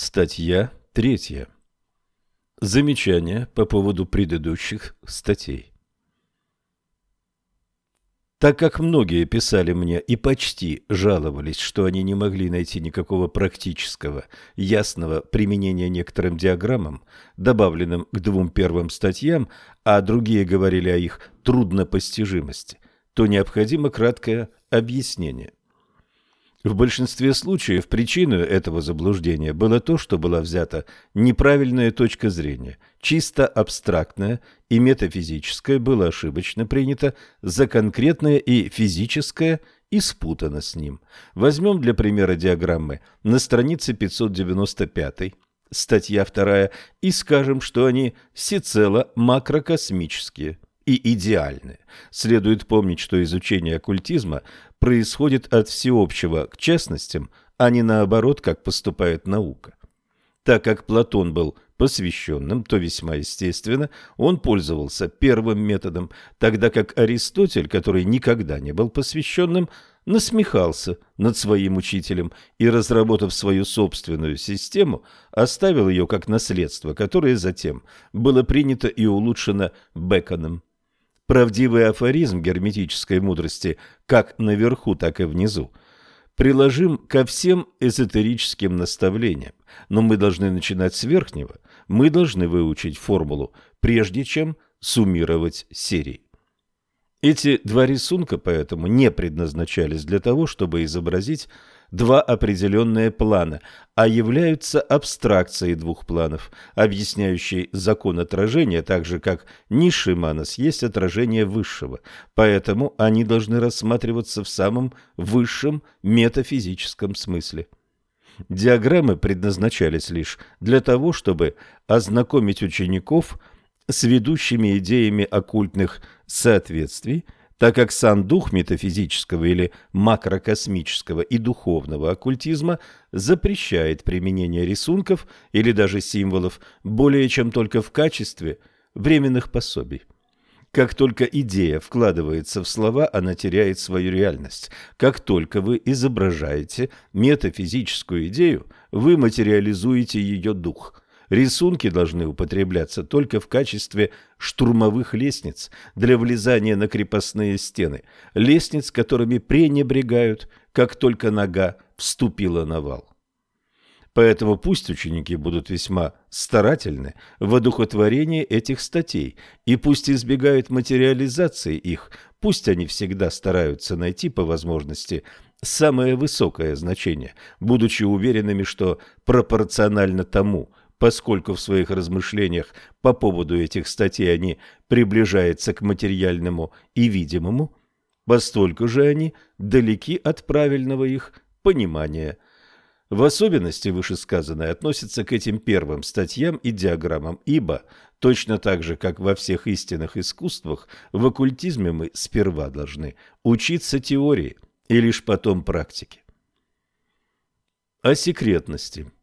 Статья третья. Замечания по поводу предыдущих статей. Так как многие писали мне и почти жаловались, что они не могли найти никакого практического, ясного применения некоторым диаграммам, добавленным к двум первым статьям, а другие говорили о их труднопостижимости, то необходимо краткое объяснение. В большинстве случаев причиной этого заблуждения было то, что была взята неправильная точка зрения, чисто абстрактная и метафизическая было ошибочно принято за конкретное и физическое и спутано с ним. Возьмем для примера диаграммы на странице 595, статья 2, и скажем, что они всецело макрокосмические – и идеальны. Следует помнить, что изучение оккультизма происходит от всеобщего к частностям, а не наоборот, как поступает наука. Так как Платон был посвященным, то весьма естественно, он пользовался первым методом, тогда как Аристотель, который никогда не был посвященным, насмехался над своим учителем и, разработав свою собственную систему, оставил ее как наследство, которое затем было принято и улучшено Беконом. Правдивый афоризм герметической мудрости как наверху, так и внизу. Приложим ко всем эзотерическим наставлениям, но мы должны начинать с верхнего, мы должны выучить формулу, прежде чем суммировать серии. Эти два рисунка поэтому не предназначались для того, чтобы изобразить два определенные плана, а являются абстракцией двух планов, объясняющей закон отражения, так же как низший манас есть отражение высшего, поэтому они должны рассматриваться в самом высшем метафизическом смысле. Диаграммы предназначались лишь для того, чтобы ознакомить учеников с ведущими идеями оккультных соответствий – так как сам дух метафизического или макрокосмического и духовного оккультизма запрещает применение рисунков или даже символов более чем только в качестве временных пособий. Как только идея вкладывается в слова, она теряет свою реальность. Как только вы изображаете метафизическую идею, вы материализуете ее дух – Рисунки должны употребляться только в качестве штурмовых лестниц для влезания на крепостные стены, лестниц, которыми пренебрегают, как только нога вступила на вал. Поэтому пусть ученики будут весьма старательны в одухотворении этих статей, и пусть избегают материализации их, пусть они всегда стараются найти по возможности самое высокое значение, будучи уверенными, что пропорционально тому, поскольку в своих размышлениях по поводу этих статей они приближаются к материальному и видимому, постольку же они далеки от правильного их понимания. В особенности вышесказанное относится к этим первым статьям и диаграммам, ибо, точно так же, как во всех истинных искусствах, в оккультизме мы сперва должны учиться теории и лишь потом практике. О секретности –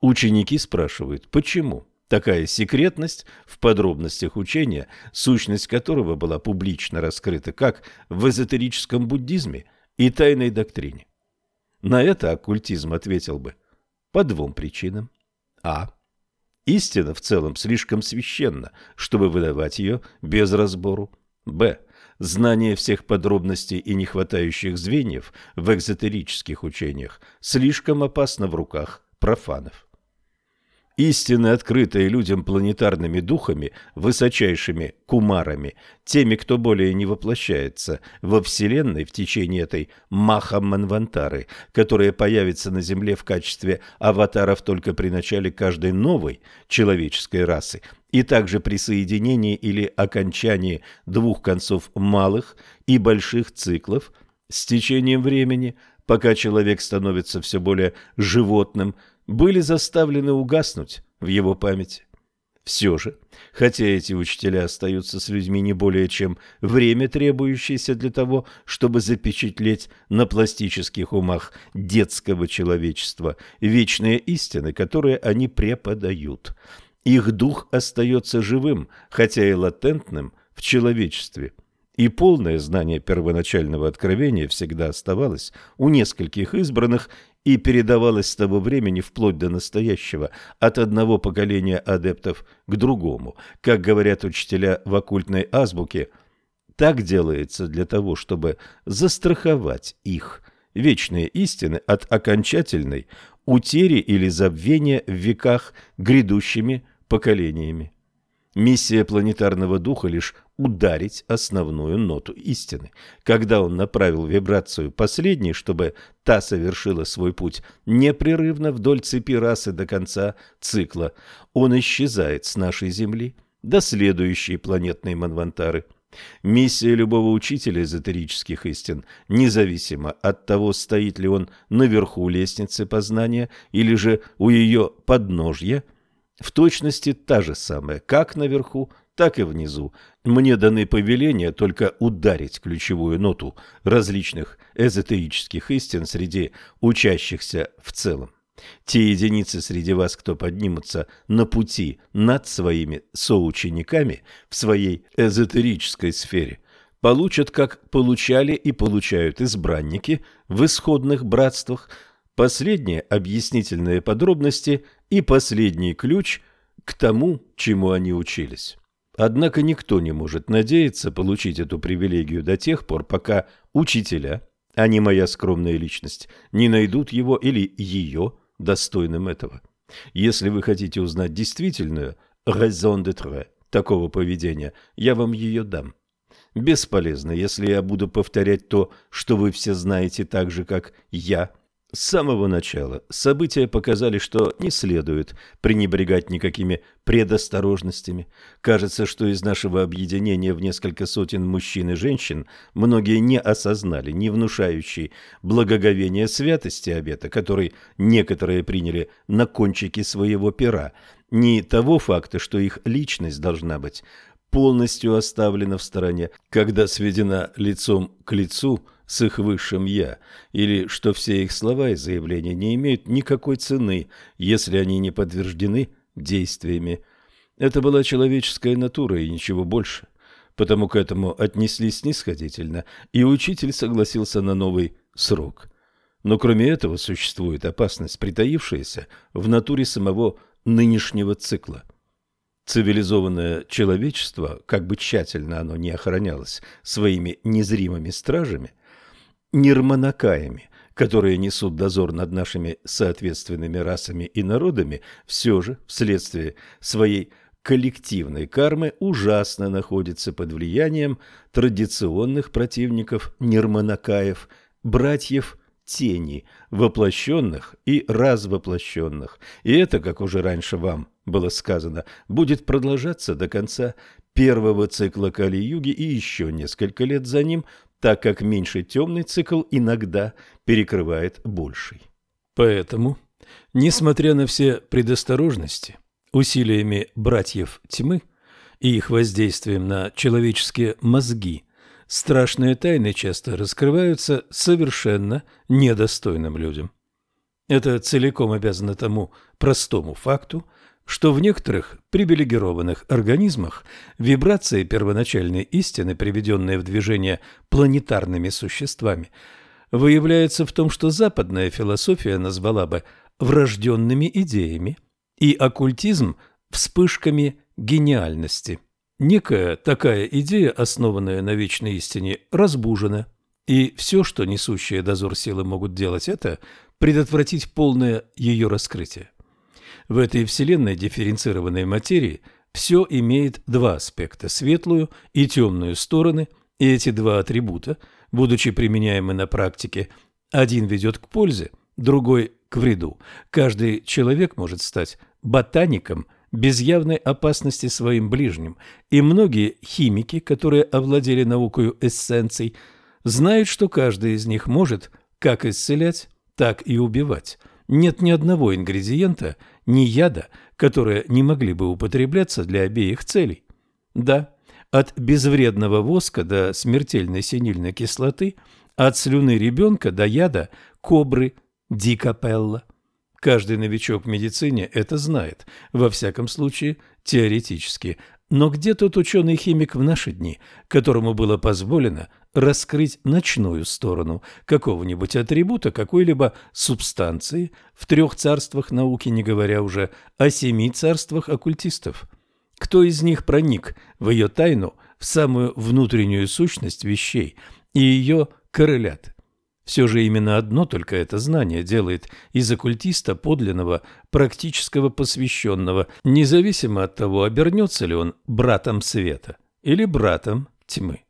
Ученики спрашивают, почему такая секретность в подробностях учения, сущность которого была публично раскрыта как в эзотерическом буддизме и тайной доктрине. На это оккультизм ответил бы по двум причинам. А. Истина в целом слишком священна, чтобы выдавать ее без разбору. Б. Знание всех подробностей и нехватающих звеньев в экзотерических учениях слишком опасно в руках профанов истинно открытые людям планетарными духами, высочайшими кумарами, теми, кто более не воплощается во Вселенной в течение этой Маха-Манвантары, которая появится на Земле в качестве аватаров только при начале каждой новой человеческой расы, и также при соединении или окончании двух концов малых и больших циклов. С течением времени, пока человек становится все более животным – были заставлены угаснуть в его памяти. Все же, хотя эти учителя остаются с людьми не более чем время, требующееся для того, чтобы запечатлеть на пластических умах детского человечества вечные истины, которые они преподают. Их дух остается живым, хотя и латентным в человечестве. И полное знание первоначального откровения всегда оставалось у нескольких избранных и передавалось с того времени вплоть до настоящего от одного поколения адептов к другому. Как говорят учителя в оккультной азбуке, так делается для того, чтобы застраховать их вечные истины от окончательной утери или забвения в веках грядущими поколениями. Миссия планетарного духа лишь ударить основную ноту истины. Когда он направил вибрацию последней, чтобы та совершила свой путь непрерывно вдоль цепи расы до конца цикла, он исчезает с нашей Земли до следующей планетной Манвантары. Миссия любого учителя эзотерических истин, независимо от того, стоит ли он наверху лестницы познания или же у ее подножья – в точности та же самая, как наверху, так и внизу. Мне даны повеления только ударить ключевую ноту различных эзотерических истин среди учащихся в целом. Те единицы среди вас, кто поднимутся на пути над своими соучениками в своей эзотерической сфере, получат, как получали и получают избранники в исходных братствах, последние объяснительные подробности и последний ключ к тому, чему они учились. Однако никто не может надеяться получить эту привилегию до тех пор, пока учителя, а не моя скромная личность, не найдут его или ее достойным этого. Если вы хотите узнать действительную raison d'être такого поведения, я вам ее дам. Бесполезно, если я буду повторять то, что вы все знаете так же, как я – с самого начала события показали, что не следует пренебрегать никакими предосторожностями. Кажется, что из нашего объединения в несколько сотен мужчин и женщин многие не осознали не внушающий благоговения святости обета, который некоторые приняли на кончике своего пера, ни того факта, что их личность должна быть полностью оставлена в стороне, когда сведена лицом к лицу – с их высшим «я», или что все их слова и заявления не имеют никакой цены, если они не подтверждены действиями. Это была человеческая натура и ничего больше. Потому к этому отнеслись снисходительно, и учитель согласился на новый срок. Но кроме этого существует опасность, притаившаяся в натуре самого нынешнего цикла. Цивилизованное человечество, как бы тщательно оно ни охранялось своими незримыми стражами, нирманакаями, которые несут дозор над нашими соответственными расами и народами, все же вследствие своей коллективной кармы ужасно находится под влиянием традиционных противников нирманакаев, братьев тени, воплощенных и развоплощенных. И это, как уже раньше вам было сказано, будет продолжаться до конца первого цикла Кали-юги и еще несколько лет за ним, так как меньший темный цикл иногда перекрывает больший. Поэтому, несмотря на все предосторожности, усилиями братьев тьмы и их воздействием на человеческие мозги, страшные тайны часто раскрываются совершенно недостойным людям. Это целиком обязано тому простому факту, что в некоторых привилегированных организмах вибрации первоначальной истины, приведенные в движение планетарными существами, выявляются в том, что западная философия назвала бы врожденными идеями и оккультизм – вспышками гениальности. Некая такая идея, основанная на вечной истине, разбужена, и все, что несущие дозор силы могут делать, это предотвратить полное ее раскрытие. В этой вселенной дифференцированной материи все имеет два аспекта – светлую и темную стороны, и эти два атрибута, будучи применяемы на практике, один ведет к пользе, другой – к вреду. Каждый человек может стать ботаником без явной опасности своим ближним, и многие химики, которые овладели наукою эссенций, знают, что каждый из них может как исцелять, так и убивать. Нет ни одного ингредиента, ни яда, которые не могли бы употребляться для обеих целей. Да, от безвредного воска до смертельной синильной кислоты, от слюны ребенка до яда кобры дикапелла. Каждый новичок в медицине это знает, во всяком случае, теоретически. Но где тот ученый-химик в наши дни, которому было позволено раскрыть ночную сторону какого-нибудь атрибута какой-либо субстанции в трех царствах науки, не говоря уже о семи царствах оккультистов. Кто из них проник в ее тайну, в самую внутреннюю сущность вещей и ее корреляты? Все же именно одно только это знание делает из оккультиста подлинного практического посвященного, независимо от того, обернется ли он братом света или братом тьмы.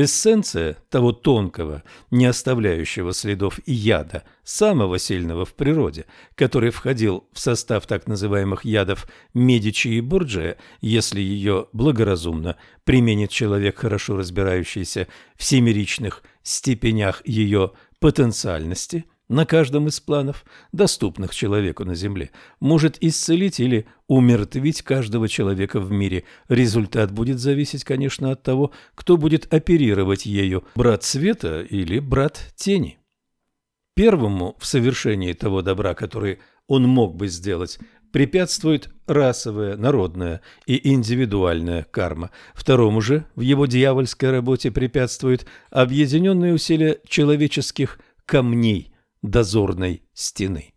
Эссенция того тонкого, не оставляющего следов яда, самого сильного в природе, который входил в состав так называемых ядов Медичи и Борджия, если ее благоразумно применит человек, хорошо разбирающийся в семеричных степенях ее потенциальности – на каждом из планов, доступных человеку на Земле, может исцелить или умертвить каждого человека в мире. Результат будет зависеть, конечно, от того, кто будет оперировать ею – брат света или брат тени. Первому в совершении того добра, который он мог бы сделать, препятствует расовая, народная и индивидуальная карма. Второму же в его дьявольской работе препятствует объединенные усилия человеческих камней – дозорной стены.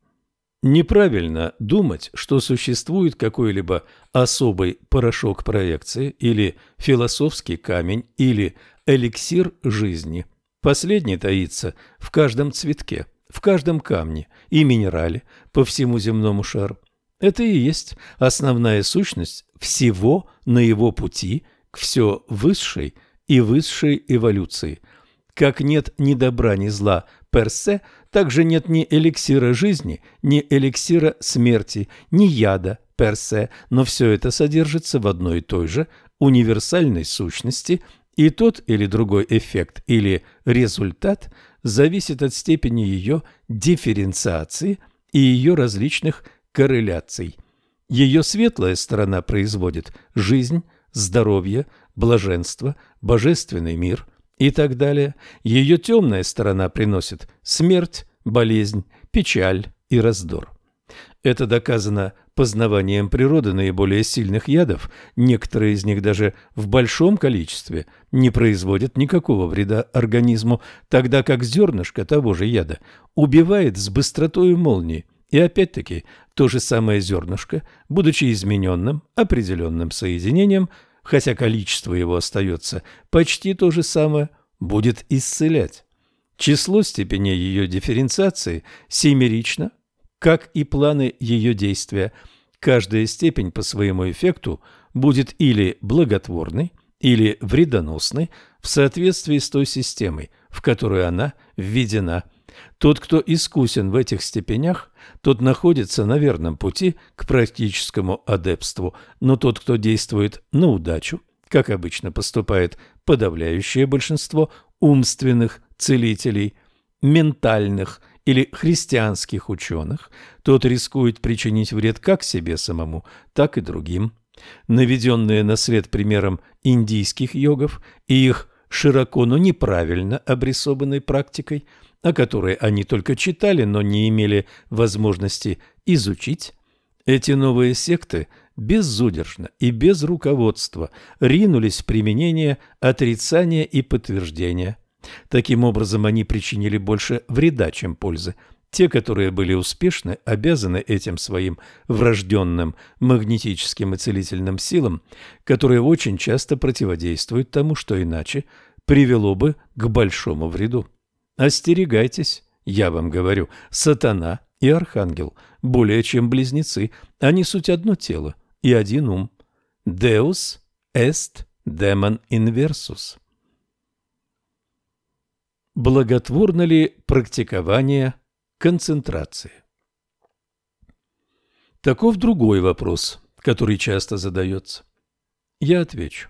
Неправильно думать, что существует какой-либо особый порошок проекции или философский камень или эликсир жизни. Последний таится в каждом цветке, в каждом камне и минерале по всему земному шару. Это и есть основная сущность всего на его пути к все высшей и высшей эволюции. Как нет ни добра, ни зла персе, также нет ни эликсира жизни, ни эликсира смерти, ни яда персе, но все это содержится в одной и той же универсальной сущности, и тот или другой эффект или результат зависит от степени ее дифференциации и ее различных корреляций. Ее светлая сторона производит жизнь, здоровье, блаженство, божественный мир, и так далее. Ее темная сторона приносит смерть, болезнь, печаль и раздор. Это доказано познаванием природы наиболее сильных ядов, некоторые из них даже в большом количестве не производят никакого вреда организму, тогда как зернышко того же яда убивает с быстротой молнии. И опять-таки то же самое зернышко, будучи измененным определенным соединением, хотя количество его остается почти то же самое, будет исцелять. Число степеней ее дифференциации семерично, как и планы ее действия. Каждая степень по своему эффекту будет или благотворной, или вредоносной в соответствии с той системой, в которую она введена. Тот, кто искусен в этих степенях, тот находится на верном пути к практическому адепству, но тот, кто действует на удачу, как обычно поступает подавляющее большинство умственных целителей, ментальных или христианских ученых, тот рискует причинить вред как себе самому, так и другим. Наведенные на след примером индийских йогов и их широко, но неправильно обрисованной практикой, о которой они только читали, но не имели возможности изучить, эти новые секты – безудержно и без руководства ринулись в применение отрицания и подтверждения. Таким образом, они причинили больше вреда, чем пользы. Те, которые были успешны, обязаны этим своим врожденным магнетическим и целительным силам, которые очень часто противодействуют тому, что иначе привело бы к большому вреду. Остерегайтесь, я вам говорю, сатана и архангел более чем близнецы, они суть одно тело, и один ум. Deus est demon inversus. Благотворно ли практикование концентрации? Таков другой вопрос, который часто задается. Я отвечу.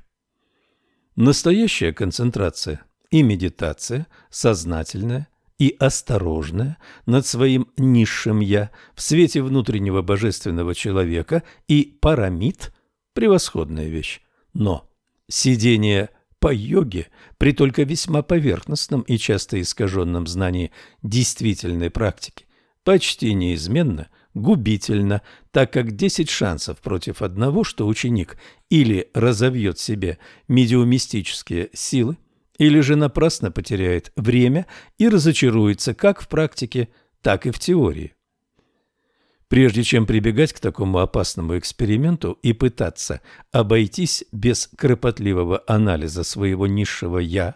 Настоящая концентрация и медитация, сознательная и осторожная над своим низшим «я» в свете внутреннего божественного человека и парамид – превосходная вещь. Но сидение по йоге при только весьма поверхностном и часто искаженном знании действительной практики почти неизменно губительно, так как 10 шансов против одного, что ученик или разовьет себе медиумистические силы, или же напрасно потеряет время и разочаруется как в практике, так и в теории. Прежде чем прибегать к такому опасному эксперименту и пытаться обойтись без кропотливого анализа своего низшего «я»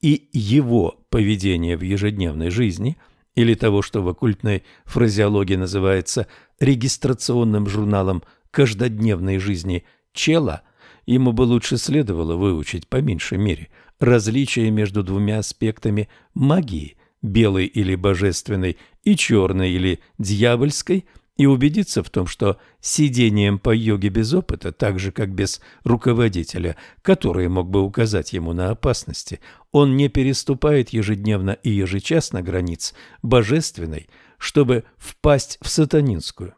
и его поведения в ежедневной жизни, или того, что в оккультной фразеологии называется регистрационным журналом каждодневной жизни чела, ему бы лучше следовало выучить по меньшей мере различие между двумя аспектами магии – белой или божественной и черной или дьявольской – и убедиться в том, что сидением по йоге без опыта, так же как без руководителя, который мог бы указать ему на опасности, он не переступает ежедневно и ежечасно границ божественной, чтобы впасть в сатанинскую.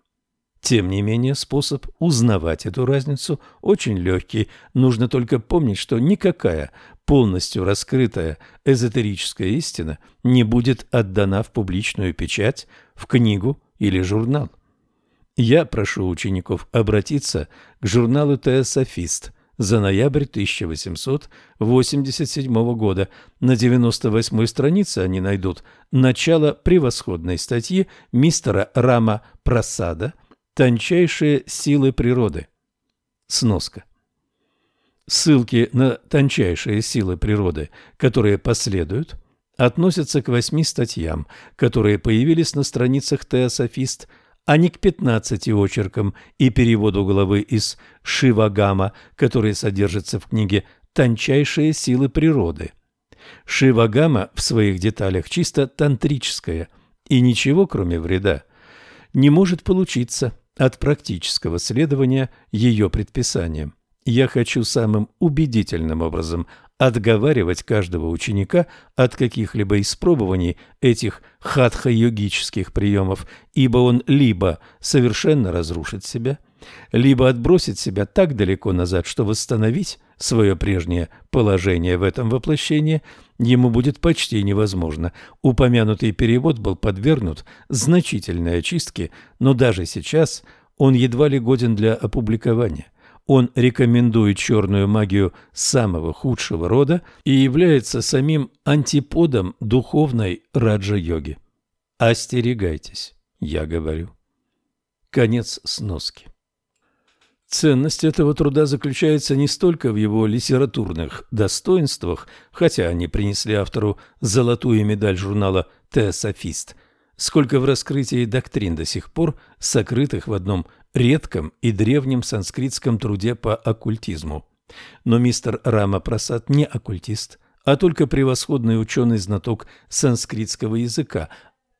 Тем не менее, способ узнавать эту разницу очень легкий. Нужно только помнить, что никакая полностью раскрытая эзотерическая истина не будет отдана в публичную печать, в книгу или журнал. Я прошу учеников обратиться к журналу «Теософист» за ноябрь 1887 года. На 98-й странице они найдут начало превосходной статьи мистера Рама Прасада «Тончайшие силы природы». Сноска. Ссылки на тончайшие силы природы, которые последуют, относятся к восьми статьям, которые появились на страницах «Теософист» а не к 15 очеркам и переводу главы из Шивагама, который содержится в книге «Тончайшие силы природы». Шивагама в своих деталях чисто тантрическая, и ничего, кроме вреда, не может получиться от практического следования ее предписаниям. Я хочу самым убедительным образом отговаривать каждого ученика от каких-либо испробований этих хатха-йогических приемов, ибо он либо совершенно разрушит себя, либо отбросит себя так далеко назад, что восстановить свое прежнее положение в этом воплощении ему будет почти невозможно. Упомянутый перевод был подвергнут значительной очистке, но даже сейчас он едва ли годен для опубликования. Он рекомендует черную магию самого худшего рода и является самим антиподом духовной раджа-йоги. Остерегайтесь, я говорю. Конец сноски. Ценность этого труда заключается не столько в его литературных достоинствах, хотя они принесли автору золотую медаль журнала «Теософист», сколько в раскрытии доктрин до сих пор сокрытых в одном редком и древнем санскритском труде по оккультизму. Но мистер Рама Прасад не оккультист, а только превосходный ученый-знаток санскритского языка,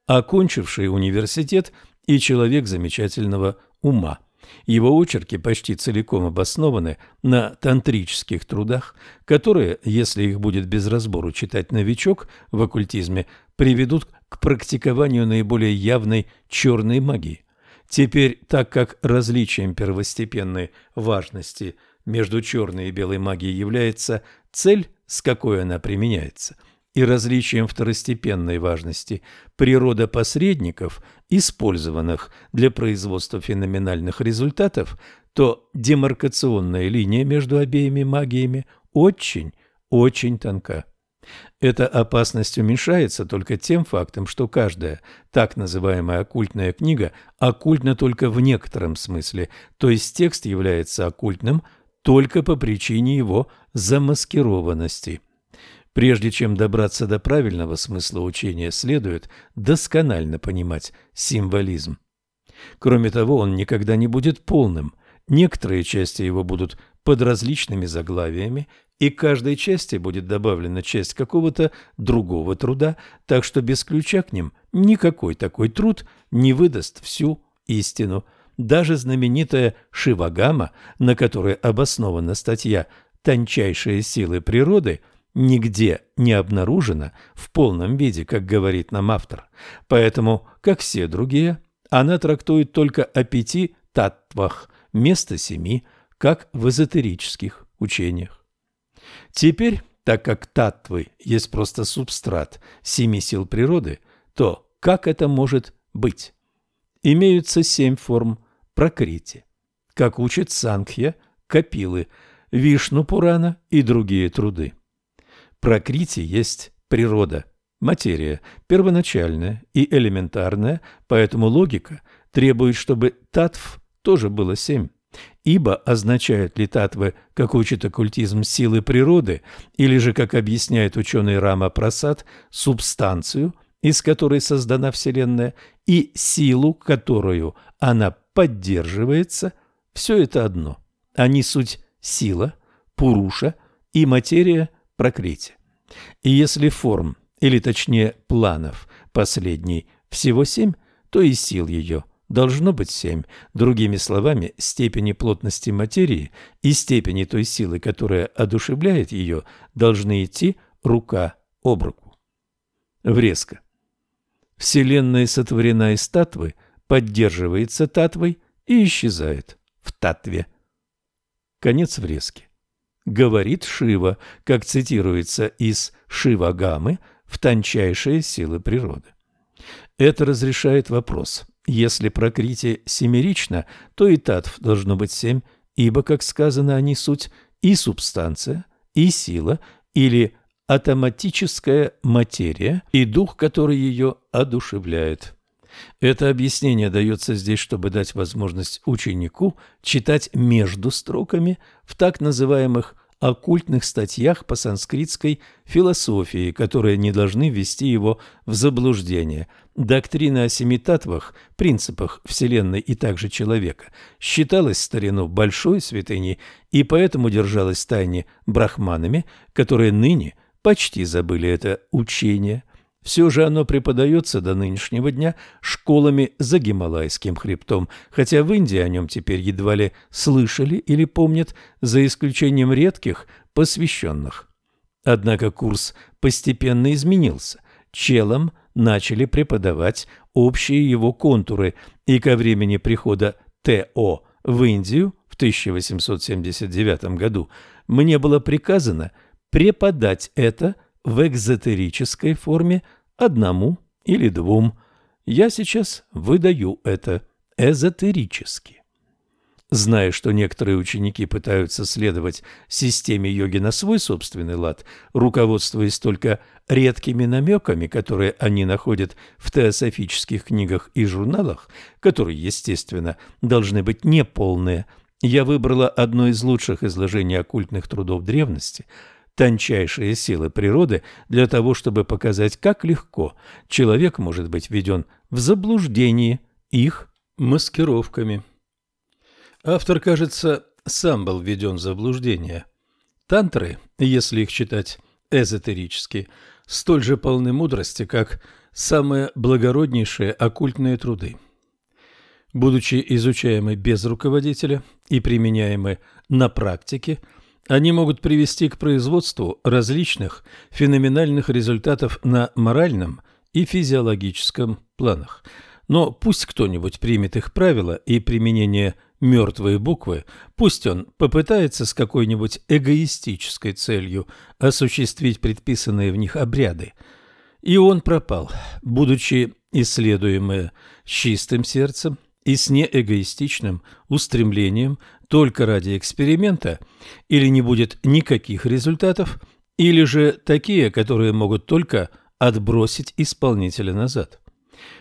окончивший университет и человек замечательного ума. Его очерки почти целиком обоснованы на тантрических трудах, которые, если их будет без разбору читать новичок в оккультизме, приведут к практикованию наиболее явной черной магии. Теперь, так как различием первостепенной важности между черной и белой магией является цель, с какой она применяется, и различием второстепенной важности природа посредников, использованных для производства феноменальных результатов, то демаркационная линия между обеими магиями очень, очень тонка. Эта опасность уменьшается только тем фактом, что каждая так называемая оккультная книга оккультна только в некотором смысле, то есть текст является оккультным только по причине его замаскированности. Прежде чем добраться до правильного смысла учения, следует досконально понимать символизм. Кроме того, он никогда не будет полным. Некоторые части его будут под различными заглавиями, и каждой части будет добавлена часть какого-то другого труда, так что без ключа к ним никакой такой труд не выдаст всю истину. Даже знаменитая Шивагама, на которой обоснована статья «Тончайшие силы природы», нигде не обнаружена в полном виде, как говорит нам автор. Поэтому, как все другие, она трактует только о пяти таттвах вместо семи, как в эзотерических учениях. Теперь, так как татвы есть просто субстрат семи сил природы, то как это может быть? Имеются семь форм прокрити, как учит Сангхья, Капилы, Вишну Пурана и другие труды. Прокрити есть природа, материя, первоначальная и элементарная, поэтому логика требует, чтобы татв тоже было семь. Ибо означают ли татвы, как учит оккультизм, силы природы, или же, как объясняет ученый Рама Прасад, субстанцию, из которой создана Вселенная, и силу, которую она поддерживается, все это одно. Они суть сила, пуруша и материя прокрити. И если форм, или точнее планов, последней всего семь, то и сил ее – должно быть семь. Другими словами, степени плотности материи и степени той силы, которая одушевляет ее, должны идти рука об руку. Врезка. Вселенная сотворена из татвы, поддерживается татвой и исчезает в татве. Конец врезки. Говорит Шива, как цитируется из Шива-гамы, в тончайшие силы природы. Это разрешает вопрос – если прокритие семерично, то и татв должно быть семь, ибо, как сказано, они суть и субстанция, и сила, или атоматическая материя, и дух, который ее одушевляет. Это объяснение дается здесь, чтобы дать возможность ученику читать между строками в так называемых оккультных статьях по санскритской философии, которые не должны ввести его в заблуждение. Доктрина о семи татвах, принципах Вселенной и также человека, считалась в старину большой святыней и поэтому держалась в тайне брахманами, которые ныне почти забыли это учение – все же оно преподается до нынешнего дня школами за Гималайским хребтом, хотя в Индии о нем теперь едва ли слышали или помнят, за исключением редких посвященных. Однако курс постепенно изменился. Челам начали преподавать общие его контуры, и ко времени прихода Т.О. в Индию в 1879 году мне было приказано преподать это в экзотерической форме одному или двум. Я сейчас выдаю это эзотерически. Зная, что некоторые ученики пытаются следовать системе йоги на свой собственный лад, руководствуясь только редкими намеками, которые они находят в теософических книгах и журналах, которые, естественно, должны быть неполные, я выбрала одно из лучших изложений оккультных трудов древности – тончайшие силы природы для того, чтобы показать, как легко человек может быть введен в заблуждение их маскировками. Автор, кажется, сам был введен в заблуждение. Тантры, если их читать эзотерически, столь же полны мудрости, как самые благороднейшие оккультные труды. Будучи изучаемы без руководителя и применяемы на практике – они могут привести к производству различных феноменальных результатов на моральном и физиологическом планах. Но пусть кто-нибудь примет их правила и применение мертвой буквы, пусть он попытается с какой-нибудь эгоистической целью осуществить предписанные в них обряды. И он пропал, будучи исследуемым чистым сердцем и с неэгоистичным устремлением только ради эксперимента, или не будет никаких результатов, или же такие, которые могут только отбросить исполнителя назад.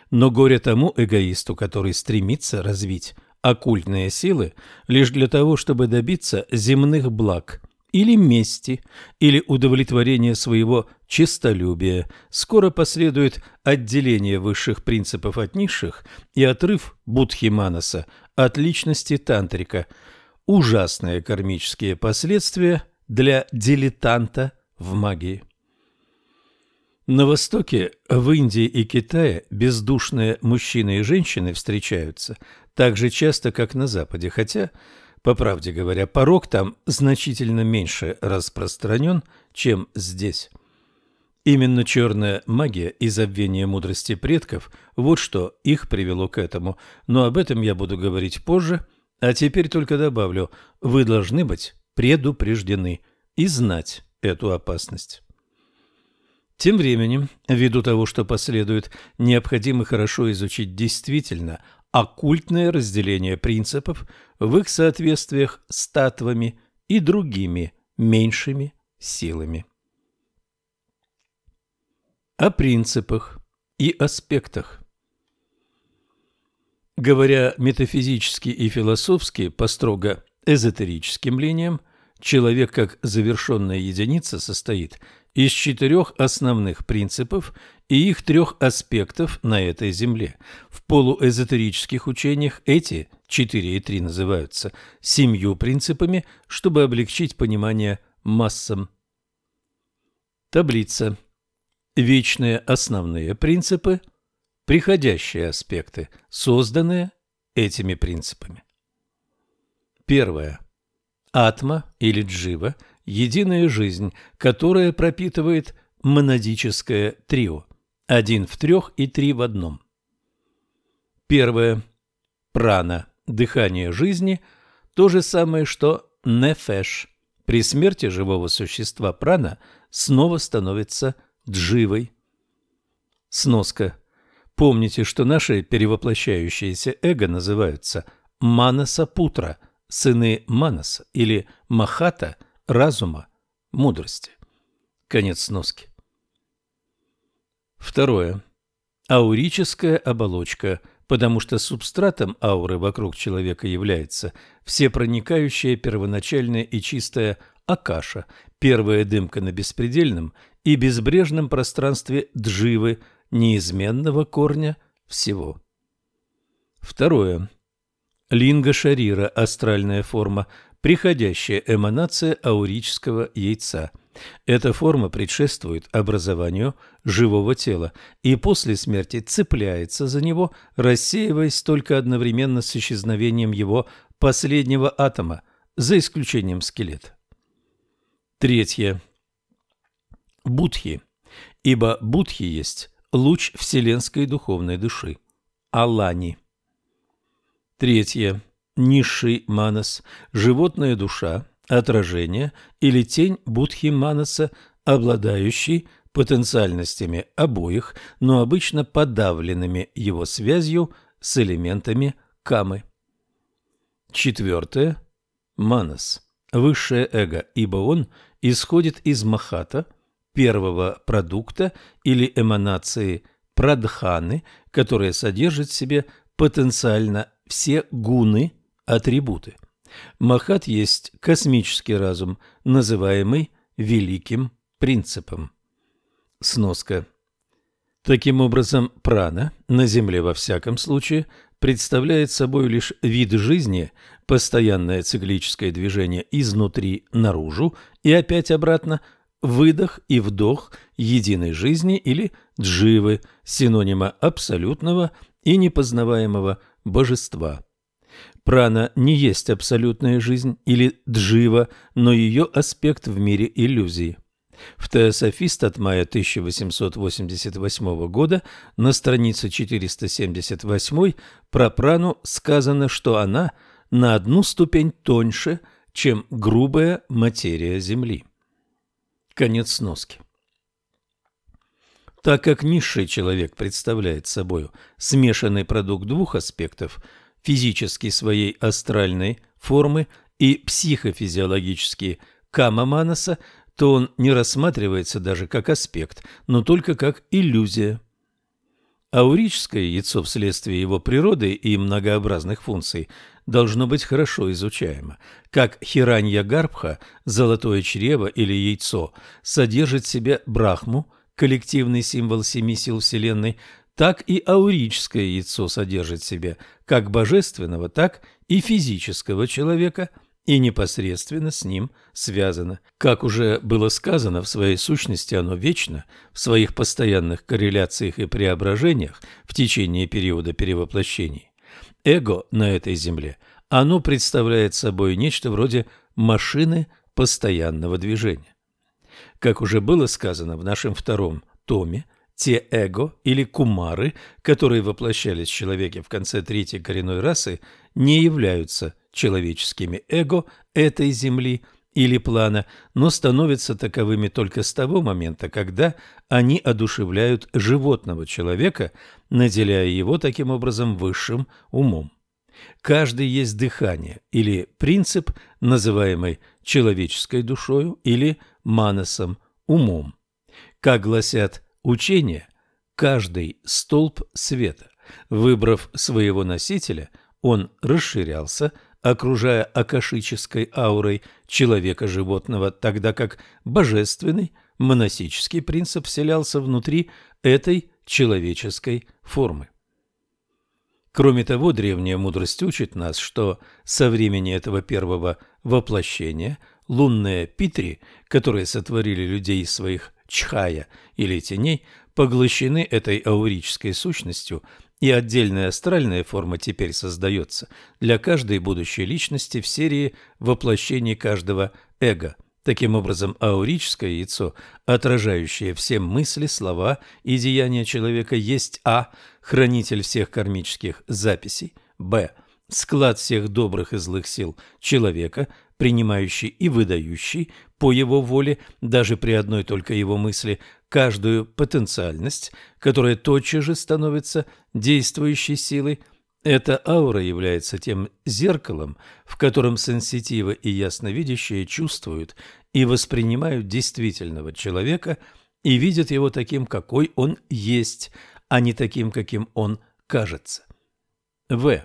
Но горе тому эгоисту, который стремится развить оккультные силы лишь для того, чтобы добиться земных благ или мести, или удовлетворения своего честолюбия. Скоро последует отделение высших принципов от низших и отрыв Будхи Манаса от личности тантрика – ужасные кармические последствия для дилетанта в магии. На Востоке, в Индии и Китае бездушные мужчины и женщины встречаются так же часто, как на Западе, хотя, по правде говоря, порог там значительно меньше распространен, чем здесь. Именно черная магия и забвение мудрости предков – вот что их привело к этому, но об этом я буду говорить позже – а теперь только добавлю, вы должны быть предупреждены и знать эту опасность. Тем временем, ввиду того, что последует, необходимо хорошо изучить действительно оккультное разделение принципов в их соответствиях с татвами и другими меньшими силами. о принципах и аспектах. Говоря метафизически и философски по строго эзотерическим линиям, человек как завершенная единица состоит из четырех основных принципов и их трех аспектов на этой земле. В полуэзотерических учениях эти четыре и три называются семью принципами, чтобы облегчить понимание массам. Таблица. Вечные основные принципы – приходящие аспекты, созданные этими принципами. Первое. Атма или джива – единая жизнь, которая пропитывает монадическое трио – один в трех и три в одном. Первое. Прана – дыхание жизни – то же самое, что нефеш. При смерти живого существа прана снова становится дживой. Сноска. Помните, что наши перевоплощающиеся эго называются Манаса-путра, сыны Манаса, или Махата, разума, мудрости. Конец сноски. Второе. Аурическая оболочка, потому что субстратом ауры вокруг человека является всепроникающая первоначальная и чистая акаша, первая дымка на беспредельном и безбрежном пространстве дживы – неизменного корня всего. Второе. Линга шарира – астральная форма, приходящая эманация аурического яйца. Эта форма предшествует образованию живого тела и после смерти цепляется за него, рассеиваясь только одновременно с исчезновением его последнего атома, за исключением скелета. Третье. Будхи. Ибо будхи есть луч вселенской духовной души. Алани. Третье. Низший манас, животная душа, отражение или тень будхи манаса, обладающий потенциальностями обоих, но обычно подавленными его связью с элементами камы. Четвертое. Манас. Высшее эго, ибо он исходит из махата, первого продукта или эманации прадханы, которая содержит в себе потенциально все гуны, атрибуты. Махат есть космический разум, называемый великим принципом. Сноска. Таким образом, прана на Земле во всяком случае представляет собой лишь вид жизни, постоянное циклическое движение изнутри наружу и опять обратно – выдох и вдох единой жизни или дживы, синонима абсолютного и непознаваемого божества. Прана не есть абсолютная жизнь или джива, но ее аспект в мире иллюзии. В Теософист от мая 1888 года на странице 478 про прану сказано, что она на одну ступень тоньше, чем грубая материя Земли. Конец сноски. Так как низший человек представляет собой смешанный продукт двух аспектов – физически своей астральной формы и психофизиологически кама-манаса, то он не рассматривается даже как аспект, но только как иллюзия. Аурическое яйцо вследствие его природы и многообразных функций должно быть хорошо изучаемо. Как хиранья гарбха, золотое чрево или яйцо, содержит в себе брахму, коллективный символ семи сил Вселенной, так и аурическое яйцо содержит в себе как божественного, так и физического человека – и непосредственно с ним связано. Как уже было сказано, в своей сущности оно вечно, в своих постоянных корреляциях и преображениях в течение периода перевоплощений. Эго на этой земле, оно представляет собой нечто вроде машины постоянного движения. Как уже было сказано в нашем втором томе, те эго или кумары, которые воплощались в человеке в конце третьей коренной расы, не являются человеческими эго этой земли или плана, но становятся таковыми только с того момента, когда они одушевляют животного человека, наделяя его таким образом высшим умом. Каждый есть дыхание или принцип, называемый человеческой душою или манасом, умом. Как гласят учения каждый столб света. Выбрав своего носителя, он расширялся, окружая акашической аурой человека-животного, тогда как божественный монастический принцип вселялся внутри этой человеческой формы. Кроме того, древняя мудрость учит нас, что со времени этого первого воплощения лунные питри, которые сотворили людей из своих чхая или теней, поглощены этой аурической сущностью, и отдельная астральная форма теперь создается для каждой будущей личности в серии воплощений каждого эго – Таким образом, аурическое яйцо, отражающее все мысли, слова и деяния человека, есть а. хранитель всех кармических записей, б. склад всех добрых и злых сил человека, принимающий и выдающий по его воле, даже при одной только его мысли, каждую потенциальность, которая тотчас же становится действующей силой – эта аура является тем зеркалом, в котором сенситивы и ясновидящие чувствуют и воспринимают действительного человека и видят его таким, какой он есть, а не таким, каким он кажется. В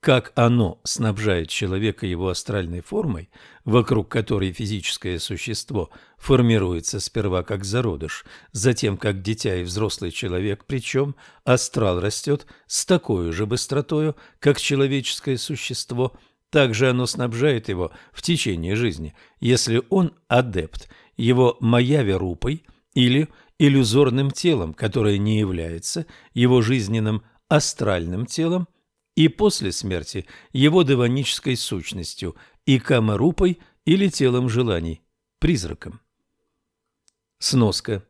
как оно снабжает человека его астральной формой, вокруг которой физическое существо формируется сперва как зародыш, затем как дитя и взрослый человек, причем астрал растет с такой же быстротою, как человеческое существо, также оно снабжает его в течение жизни, если он адепт, его маяве-рупой или иллюзорным телом, которое не является его жизненным астральным телом, и после смерти его деванической сущностью и камарупой или телом желаний, призраком. Сноска.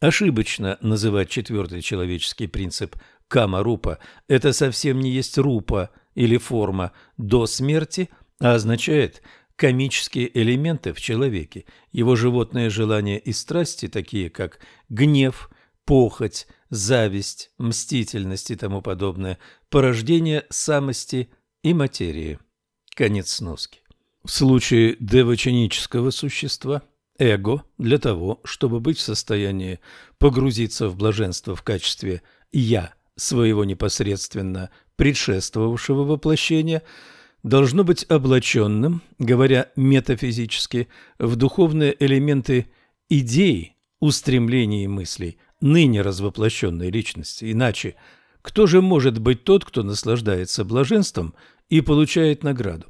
Ошибочно называть четвертый человеческий принцип камарупа. Это совсем не есть рупа или форма до смерти, а означает комические элементы в человеке, его животные желания и страсти, такие как гнев, похоть, зависть, мстительность и тому подобное, порождение самости и материи. Конец сноски. В случае девоченического существа эго для того, чтобы быть в состоянии погрузиться в блаженство в качестве «я» своего непосредственно предшествовавшего воплощения, должно быть облаченным, говоря метафизически, в духовные элементы идей, устремлений и мыслей, ныне развоплощенной личности. Иначе кто же может быть тот, кто наслаждается блаженством и получает награду?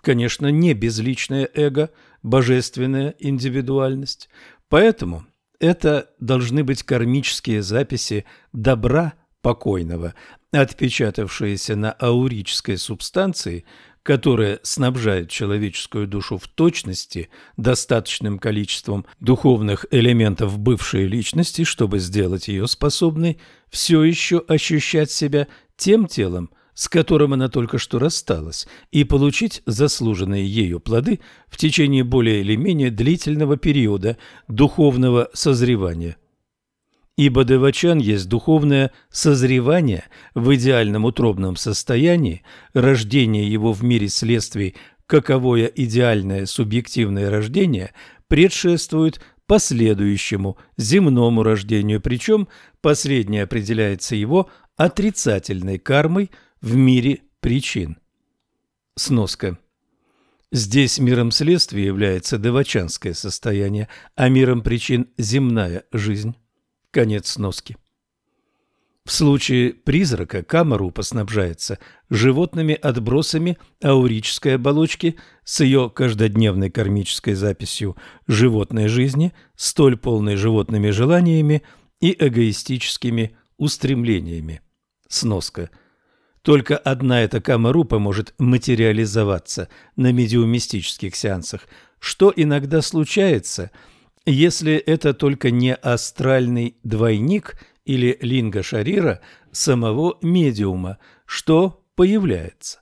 Конечно, не безличное эго, божественная индивидуальность. Поэтому это должны быть кармические записи добра покойного, отпечатавшиеся на аурической субстанции, которое снабжает человеческую душу в точности достаточным количеством духовных элементов бывшей личности, чтобы сделать ее способной все еще ощущать себя тем телом, с которым она только что рассталась, и получить заслуженные ею плоды в течение более или менее длительного периода духовного созревания – Ибо девачан есть духовное созревание в идеальном утробном состоянии, рождение его в мире следствий, каковое идеальное субъективное рождение предшествует последующему земному рождению, причем последнее определяется его отрицательной кармой в мире причин. Сноска. Здесь миром следствия является девачанское состояние, а миром причин – земная жизнь. Конец сноски. В случае призрака камарупа снабжается животными отбросами аурической оболочки с ее каждодневной кармической записью животной жизни, столь полной животными желаниями и эгоистическими устремлениями. Сноска. Только одна эта камарупа может материализоваться на медиумистических сеансах, что иногда случается – если это только не астральный двойник или линга шарира самого медиума, что появляется.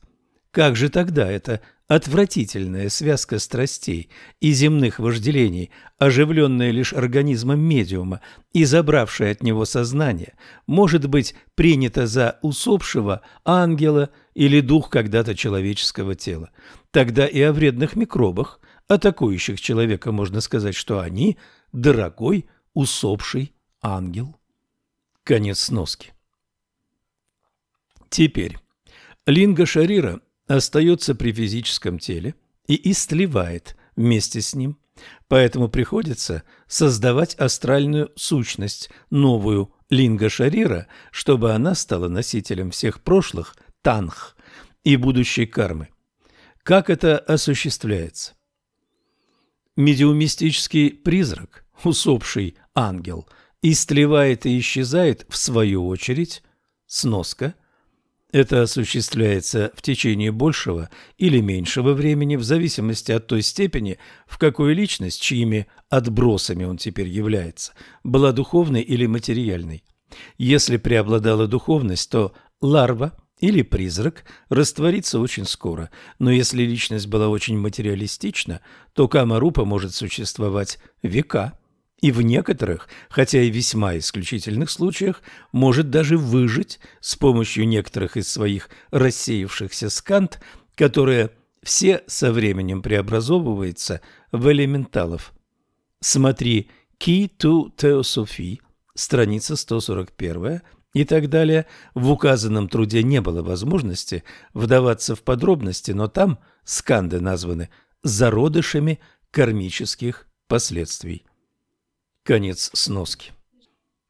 Как же тогда эта отвратительная связка страстей и земных вожделений, оживленная лишь организмом медиума и забравшая от него сознание, может быть принята за усопшего ангела или дух когда-то человеческого тела? Тогда и о вредных микробах атакующих человека, можно сказать, что они – дорогой усопший ангел. Конец сноски. Теперь линга шарира остается при физическом теле и истлевает вместе с ним, поэтому приходится создавать астральную сущность, новую линга шарира, чтобы она стала носителем всех прошлых танх и будущей кармы. Как это осуществляется? Медиумистический призрак, усопший ангел, истлевает и исчезает в свою очередь, сноска – это осуществляется в течение большего или меньшего времени в зависимости от той степени, в какой личность, чьими отбросами он теперь является, была духовной или материальной. Если преобладала духовность, то ларва или призрак растворится очень скоро, но если личность была очень материалистична, то камарупа может существовать века и в некоторых, хотя и весьма исключительных случаях, может даже выжить с помощью некоторых из своих рассеявшихся скант, которые все со временем преобразовываются в элементалов. Смотри «Key to Theosophy», страница 141 и так далее. В указанном труде не было возможности вдаваться в подробности, но там сканды названы зародышами кармических последствий. Конец сноски.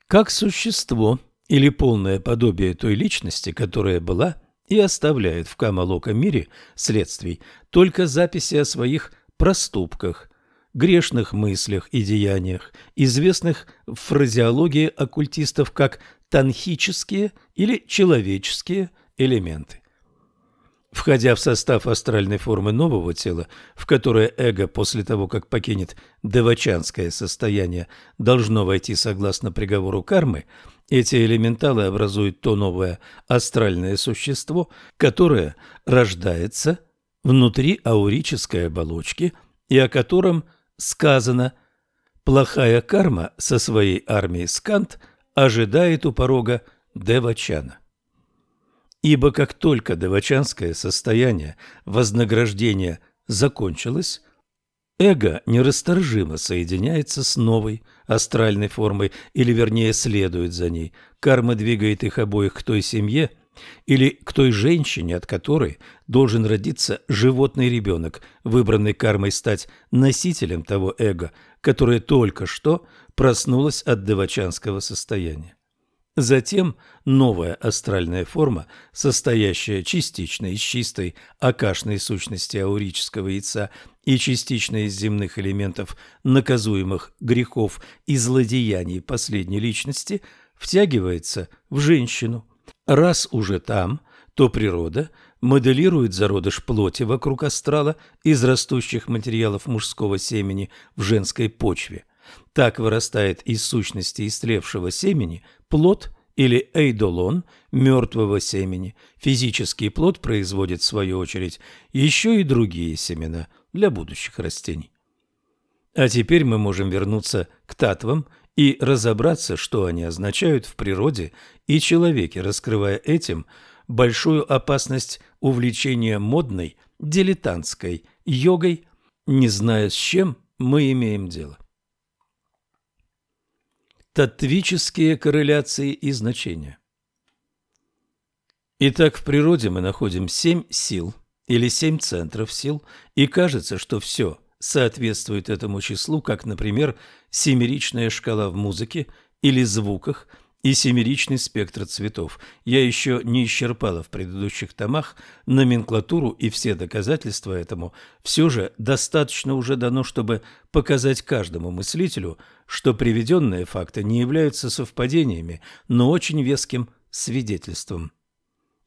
Как существо или полное подобие той личности, которая была и оставляет в Камалока мире следствий только записи о своих проступках, грешных мыслях и деяниях, известных в фразеологии оккультистов как танхические или человеческие элементы. Входя в состав астральной формы нового тела, в которое эго после того, как покинет девачанское состояние, должно войти согласно приговору кармы, эти элементалы образуют то новое астральное существо, которое рождается внутри аурической оболочки и о котором сказано «плохая карма со своей армией скант ожидает у порога Девачана». Ибо как только девачанское состояние вознаграждения закончилось, эго нерасторжимо соединяется с новой астральной формой, или вернее следует за ней. Карма двигает их обоих к той семье или к той женщине, от которой должен родиться животный ребенок, выбранный кармой стать носителем того эго, которое только что проснулось от девачанского состояния. Затем новая астральная форма, состоящая частично из чистой акашной сущности аурического яйца и частично из земных элементов наказуемых грехов и злодеяний последней личности, втягивается в женщину. Раз уже там, то природа моделирует зародыш плоти вокруг астрала из растущих материалов мужского семени в женской почве – так вырастает из сущности истлевшего семени плод или эйдолон мертвого семени. Физический плод производит, в свою очередь, еще и другие семена для будущих растений. А теперь мы можем вернуться к татвам и разобраться, что они означают в природе и человеке, раскрывая этим большую опасность увлечения модной, дилетантской йогой, не зная, с чем мы имеем дело. Татвические корреляции и значения. Итак, в природе мы находим семь сил или семь центров сил, и кажется, что все соответствует этому числу, как, например, семеричная шкала в музыке или звуках – и семеричный спектр цветов. Я еще не исчерпала в предыдущих томах номенклатуру и все доказательства этому. Все же достаточно уже дано, чтобы показать каждому мыслителю, что приведенные факты не являются совпадениями, но очень веским свидетельством.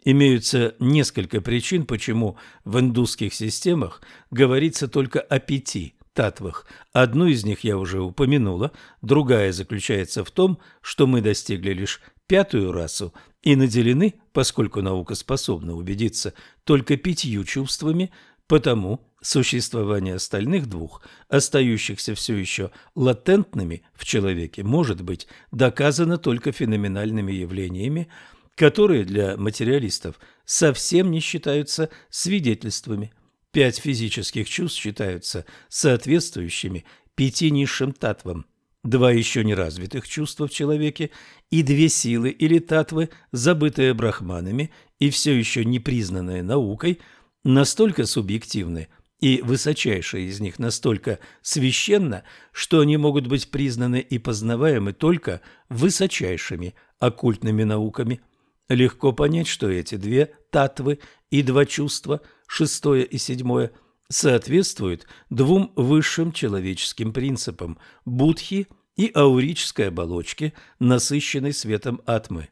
Имеются несколько причин, почему в индусских системах говорится только о пяти татвах. Одну из них я уже упомянула, другая заключается в том, что мы достигли лишь пятую расу и наделены, поскольку наука способна убедиться только пятью чувствами, потому существование остальных двух, остающихся все еще латентными в человеке, может быть доказано только феноменальными явлениями, которые для материалистов совсем не считаются свидетельствами Пять физических чувств считаются соответствующими пяти низшим татвам. два еще не развитых чувства в человеке и две силы или татвы, забытые брахманами и все еще не признанные наукой, настолько субъективны и высочайшая из них настолько священна, что они могут быть признаны и познаваемы только высочайшими оккультными науками. Легко понять, что эти две татвы и два чувства, шестое и седьмое, соответствуют двум высшим человеческим принципам – будхи и аурической оболочке, насыщенной светом атмы.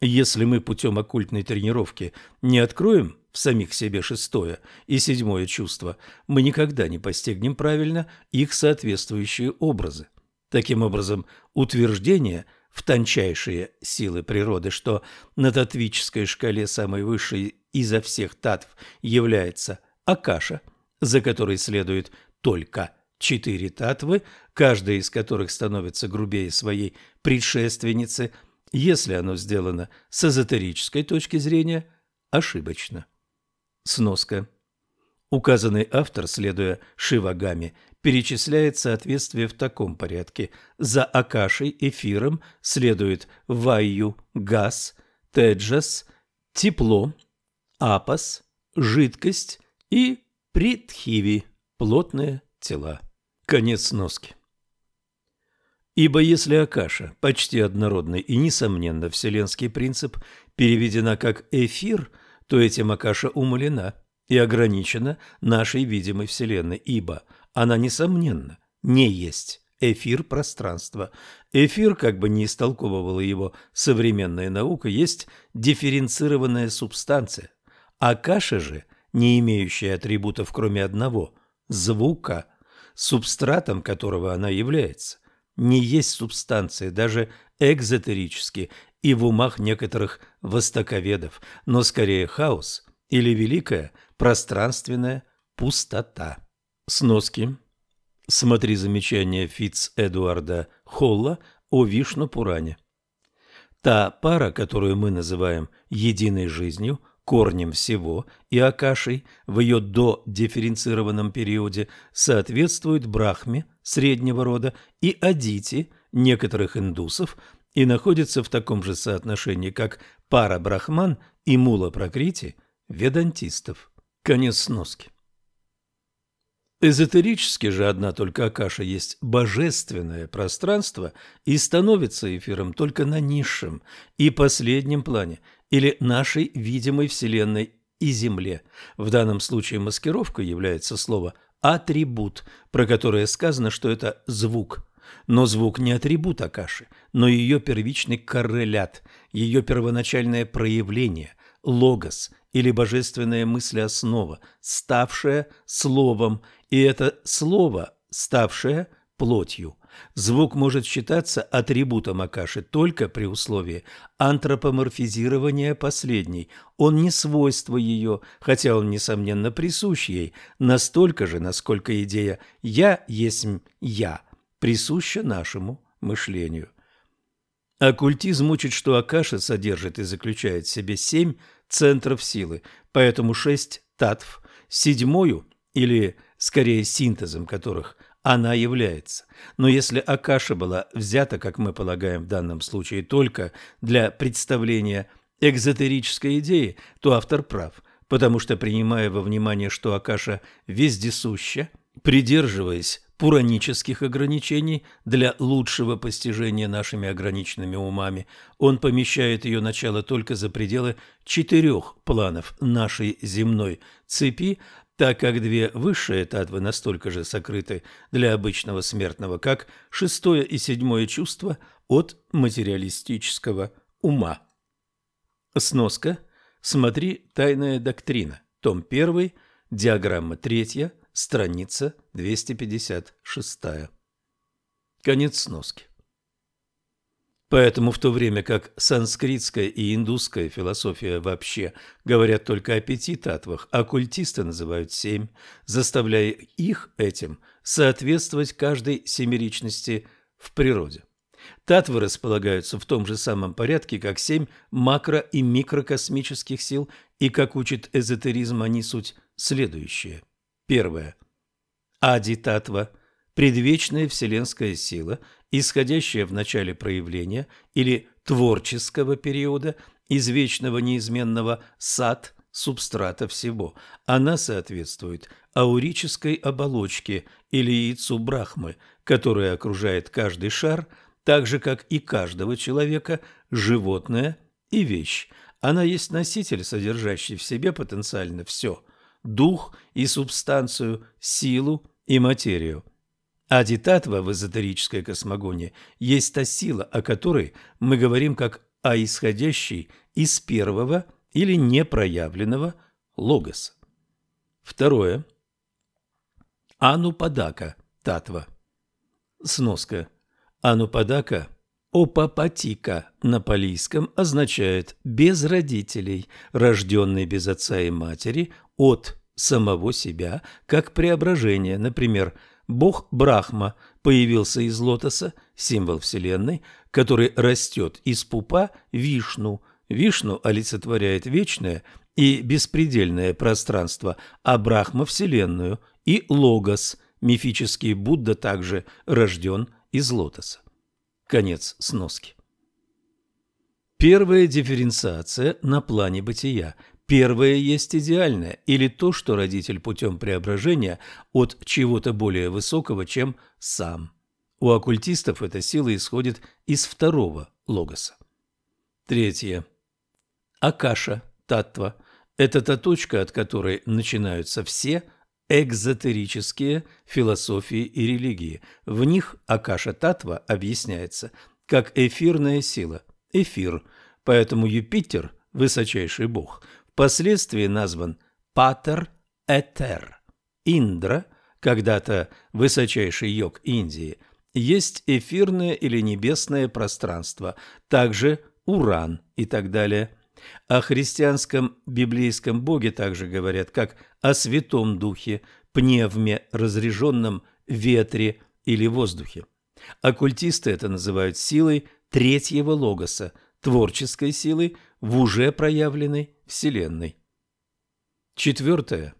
Если мы путем оккультной тренировки не откроем в самих себе шестое и седьмое чувство, мы никогда не постигнем правильно их соответствующие образы. Таким образом, утверждение в тончайшие силы природы, что на татвической шкале самой высшей изо всех татв является Акаша, за которой следует только четыре татвы, каждая из которых становится грубее своей предшественницы, если оно сделано с эзотерической точки зрения, ошибочно. Сноска. Указанный автор, следуя Шивагами, перечисляет соответствие в таком порядке. За Акашей, эфиром, следует Вайю, газ, Теджас, тепло, Апас, жидкость и Притхиви, плотные тела. Конец сноски. Ибо если Акаша почти однородный и, несомненно, вселенский принцип переведена как «эфир», то этим Акаша умалена и ограничена нашей видимой вселенной, ибо она, несомненно, не есть эфир пространства. Эфир, как бы не истолковывала его современная наука, есть дифференцированная субстанция. Акаша же, не имеющая атрибутов кроме одного – звука – субстратом которого она является, не есть субстанция, даже экзотерически и в умах некоторых востоковедов, но скорее хаос или великая пространственная пустота. Сноски. Смотри замечание Фитц Эдуарда Холла о Вишну-Пуране. Та пара, которую мы называем «единой жизнью», корнем всего, и Акашей в ее додифференцированном периоде соответствует Брахме среднего рода и Адити некоторых индусов и находится в таком же соотношении, как пара Брахман и Мула Пракрити ведантистов. Конец сноски. Эзотерически же одна только Акаша есть божественное пространство и становится эфиром только на низшем и последнем плане – или нашей видимой Вселенной и Земле. В данном случае маскировкой является слово «атрибут», про которое сказано, что это звук. Но звук не атрибут Акаши, но ее первичный коррелят, ее первоначальное проявление, логос или божественная мыслеоснова, ставшая словом, и это слово, ставшее плотью – Звук может считаться атрибутом Акаши только при условии антропоморфизирования последней. Он не свойство ее, хотя он, несомненно, присущ ей, настолько же, насколько идея «я есть я» присуща нашему мышлению. Оккультизм учит, что Акаша содержит и заключает в себе семь центров силы, поэтому шесть татв, седьмую, или скорее синтезом которых она является. Но если Акаша была взята, как мы полагаем в данном случае, только для представления экзотерической идеи, то автор прав, потому что, принимая во внимание, что Акаша вездесуща, придерживаясь пуранических ограничений для лучшего постижения нашими ограниченными умами, он помещает ее начало только за пределы четырех планов нашей земной цепи, так как две высшие татвы настолько же сокрыты для обычного смертного, как шестое и седьмое чувство от материалистического ума. Сноска. Смотри «Тайная доктрина», том 1, диаграмма 3, страница 256. Конец сноски. Поэтому в то время как санскритская и индусская философия вообще говорят только о пяти татвах, оккультисты называют семь, заставляя их этим соответствовать каждой семеричности в природе. Татвы располагаются в том же самом порядке, как семь макро- и микрокосмических сил, и, как учит эзотеризм, они суть следующие. Первое. Ади-татва – предвечная вселенская сила, исходящая в начале проявления или творческого периода из вечного неизменного сад субстрата всего. Она соответствует аурической оболочке или яйцу Брахмы, которая окружает каждый шар, так же, как и каждого человека, животное и вещь. Она есть носитель, содержащий в себе потенциально все – дух и субстанцию, силу и материю. Адитатва в эзотерической космогонии есть та сила, о которой мы говорим как о исходящей из первого или непроявленного логоса. Второе. Анупадака татва. Сноска. Анупадака Опапатика на палийском означает «без родителей», рожденный без отца и матери, от самого себя, как преображение, например, Бог Брахма появился из лотоса, символ Вселенной, который растет из пупа Вишну. Вишну олицетворяет вечное и беспредельное пространство, а Брахма – Вселенную, и Логос, мифический Будда, также рожден из лотоса. Конец сноски. Первая дифференциация на плане бытия – Первое есть идеальное, или то, что родитель путем преображения от чего-то более высокого, чем сам. У оккультистов эта сила исходит из второго логоса. Третье. Акаша, татва – это та точка, от которой начинаются все экзотерические философии и религии. В них Акаша татва объясняется как эфирная сила, эфир, поэтому Юпитер – высочайший бог – впоследствии назван Патер Этер. Индра, когда-то высочайший йог Индии, есть эфирное или небесное пространство, также Уран и так далее. О христианском библейском боге также говорят как о святом духе, пневме, разреженном ветре или воздухе. Оккультисты это называют силой третьего логоса, творческой силой в уже проявленной Вселенной. Четвертое.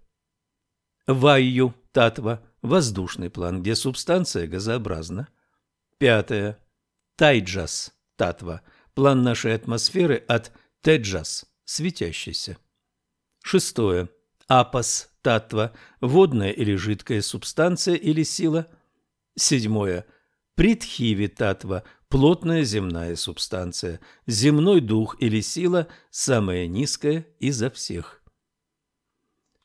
Вайю татва – воздушный план, где субстанция газообразна. Пятое. Тайджас татва – план нашей атмосферы от теджас – светящийся. Шестое. Апас татва – водная или жидкая субстанция или сила. Седьмое. Притхиви татва плотная земная субстанция, земной дух или сила самая низкая изо всех.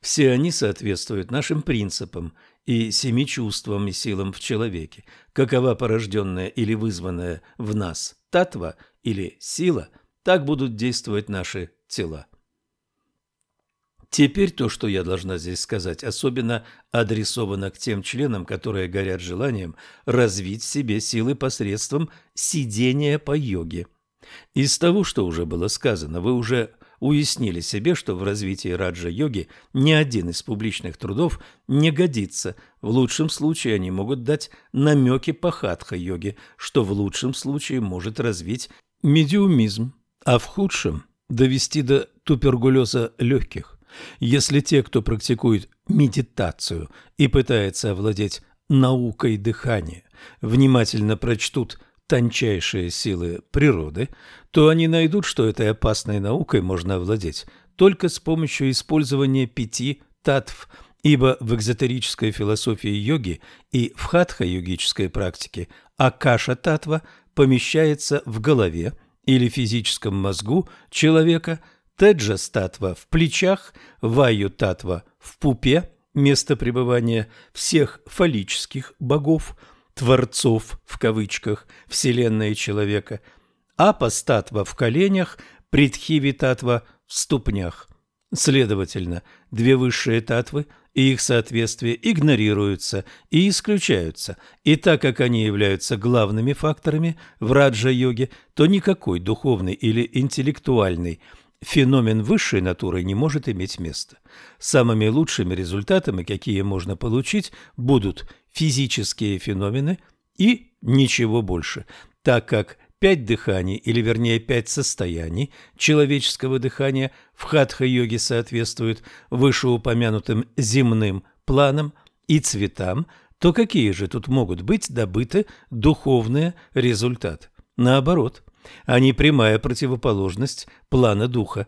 Все они соответствуют нашим принципам и семи чувствам и силам в человеке. Какова порожденная или вызванная в нас татва или сила, так будут действовать наши тела. Теперь то, что я должна здесь сказать, особенно адресовано к тем членам, которые горят желанием развить в себе силы посредством сидения по йоге. Из того, что уже было сказано, вы уже уяснили себе, что в развитии раджа-йоги ни один из публичных трудов не годится. В лучшем случае они могут дать намеки по хатха-йоге, что в лучшем случае может развить медиумизм, а в худшем – довести до тубергулеза легких. Если те, кто практикует медитацию и пытается овладеть наукой дыхания, внимательно прочтут тончайшие силы природы, то они найдут, что этой опасной наукой можно овладеть только с помощью использования пяти татв, ибо в экзотерической философии йоги и в хатха-йогической практике акаша-татва помещается в голове или физическом мозгу человека – Теджа-статва в плечах, Ваю-татва в пупе, место пребывания всех фаллических богов, творцов в кавычках, вселенной человека, Апа-статва в коленях, Притхиви-татва в ступнях. Следовательно, две высшие татвы и их соответствие игнорируются и исключаются, и так как они являются главными факторами в раджа-йоге, то никакой духовный или интеллектуальный – феномен высшей натуры не может иметь места. Самыми лучшими результатами, какие можно получить, будут физические феномены и ничего больше, так как пять дыханий, или вернее пять состояний человеческого дыхания в хатха-йоге соответствуют вышеупомянутым земным планам и цветам, то какие же тут могут быть добыты духовные результаты? Наоборот, они прямая противоположность плана духа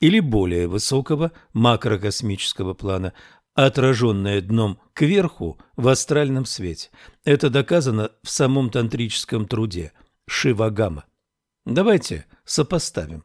или более высокого макрокосмического плана, отраженное дном кверху в астральном свете. Это доказано в самом тантрическом труде Шивагама. Давайте сопоставим.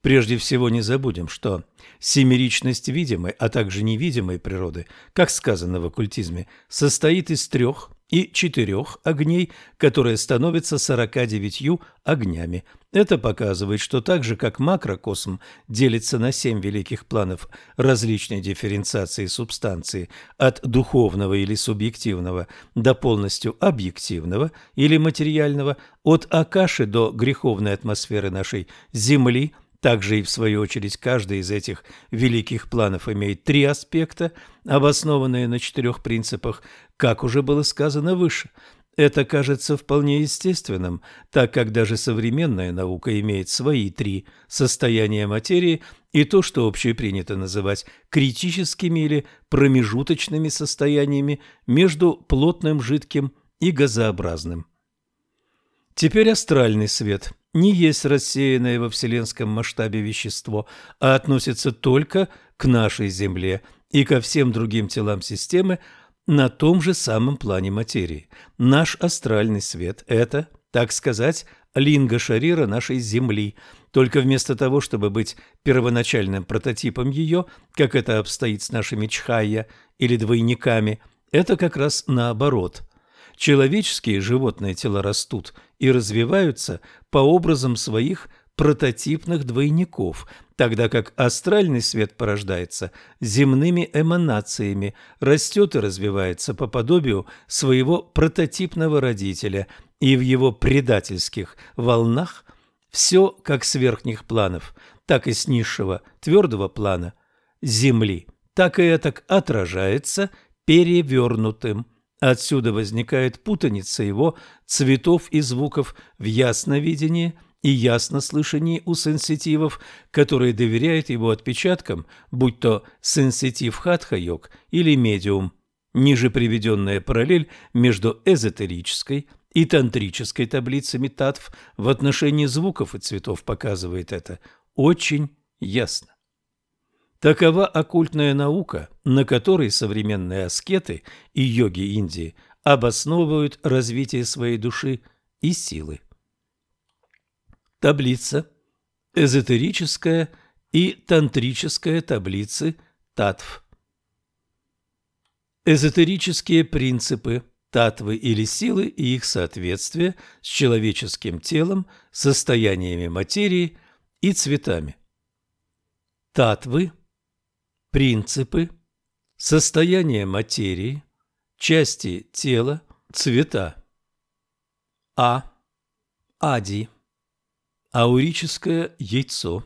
Прежде всего не забудем, что семеричность видимой, а также невидимой природы, как сказано в оккультизме, состоит из трех и четырех огней, которые становятся сорока девятью огнями. Это показывает, что так же, как макрокосм делится на семь великих планов различной дифференциации субстанции от духовного или субъективного до полностью объективного или материального, от Акаши до греховной атмосферы нашей Земли – также и в свою очередь каждый из этих великих планов имеет три аспекта, обоснованные на четырех принципах, как уже было сказано выше. Это кажется вполне естественным, так как даже современная наука имеет свои три состояния материи и то, что общепринято называть критическими или промежуточными состояниями между плотным, жидким и газообразным. Теперь астральный свет не есть рассеянное во вселенском масштабе вещество, а относится только к нашей Земле и ко всем другим телам системы на том же самом плане материи. Наш астральный свет – это, так сказать, линга шарира нашей Земли, только вместо того, чтобы быть первоначальным прототипом ее, как это обстоит с нашими чхайя или двойниками, это как раз наоборот – Человеческие животные тела растут и развиваются по образам своих прототипных двойников, тогда как астральный свет порождается земными эманациями, растет и развивается по подобию своего прототипного родителя, и в его предательских волнах все как с верхних планов, так и с низшего твердого плана Земли, так и это отражается перевернутым Отсюда возникает путаница его цветов и звуков в ясновидении и яснослышании у сенситивов, которые доверяют его отпечаткам, будь то сенситив хатха-йог или медиум. Ниже приведенная параллель между эзотерической и тантрической таблицами татв в отношении звуков и цветов показывает это очень ясно. Такова оккультная наука, на которой современные аскеты и йоги Индии обосновывают развитие своей души и силы. Таблица. Эзотерическая и тантрическая таблицы татв. Эзотерические принципы, татвы или силы и их соответствие с человеческим телом, состояниями материи и цветами. Татвы – принципы, состояние материи, части тела, цвета. А. Ади. Аурическое яйцо.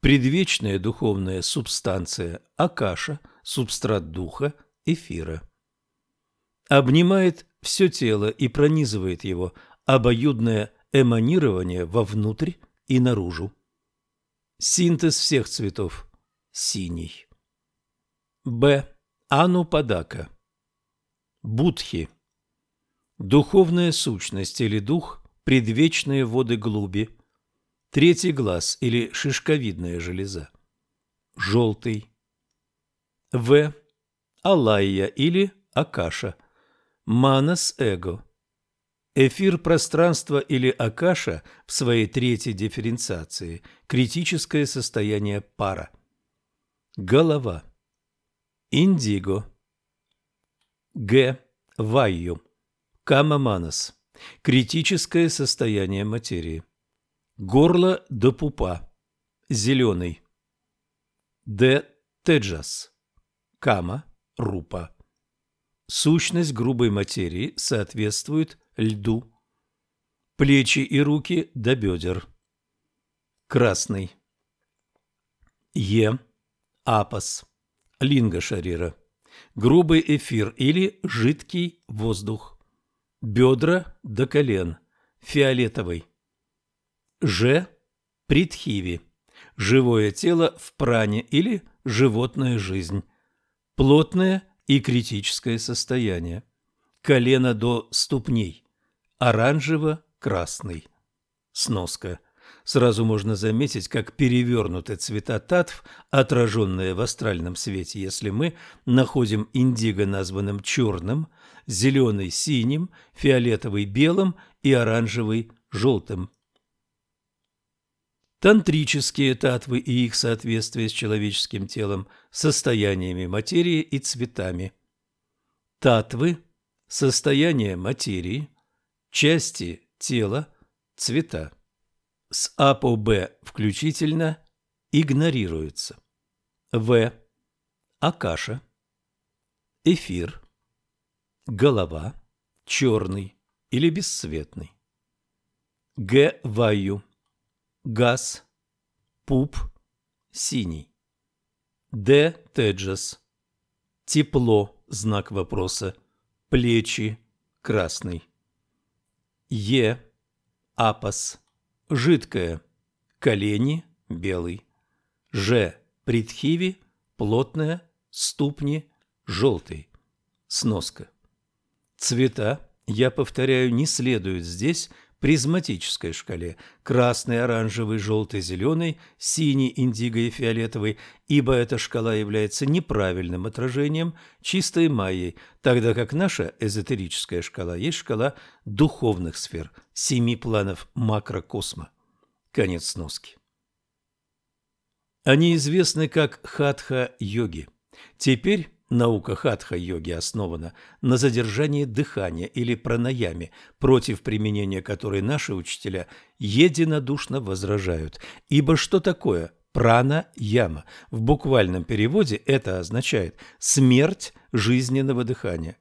Предвечная духовная субстанция Акаша, субстрат духа, эфира. Обнимает все тело и пронизывает его обоюдное эманирование вовнутрь и наружу. Синтез всех цветов синий. Б. Анупадака. Будхи. Духовная сущность или дух, предвечные воды глуби. Третий глаз или шишковидная железа. Желтый. В. Алайя или Акаша. Манас эго. Эфир пространства или Акаша в своей третьей дифференциации – критическое состояние пара. Голова. Индиго. Г. Вайю. Камаманас. Критическое состояние материи. Горло до пупа. Зеленый. Д. Теджас. Кама. Рупа. Сущность грубой материи соответствует льду. Плечи и руки до бедер. Красный. Е апос, линга шарира, грубый эфир или жидкий воздух, бедра до колен, фиолетовый. Ж. Притхиви, живое тело в пране или животная жизнь, плотное и критическое состояние. Колено до ступней. Оранжево-красный. Сноска. Сразу можно заметить, как перевернуты цвета татв, отраженные в астральном свете, если мы находим индиго названным черным, зеленый синим, фиолетовый белым и оранжевый желтым. Тантрические татвы и их соответствие с человеческим телом, состояниями материи и цветами. Татвы – состояние материи, части тела, цвета. С А по Б включительно игнорируются. В. Акаша. Эфир. Голова. Черный или бесцветный. Г. Ваю газ, пуп, синий. Д. Теджес. Тепло, знак вопроса. Плечи, красный. Е. Апас. Жидкое. Колени, белый. Ж. Притхиви, плотное. Ступни, желтый. Сноска. Цвета, я повторяю, не следуют здесь – призматической шкале – красный, оранжевый, желтый, зеленый, синий, индиго и фиолетовый, ибо эта шкала является неправильным отражением чистой майей, тогда как наша эзотерическая шкала есть шкала духовных сфер, семи планов макрокосма. Конец сноски. Они известны как хатха-йоги. Теперь Наука хатха-йоги основана на задержании дыхания или пранаяме, против применения которой наши учителя единодушно возражают. Ибо что такое прана-яма? В буквальном переводе это означает «смерть жизненного дыхания».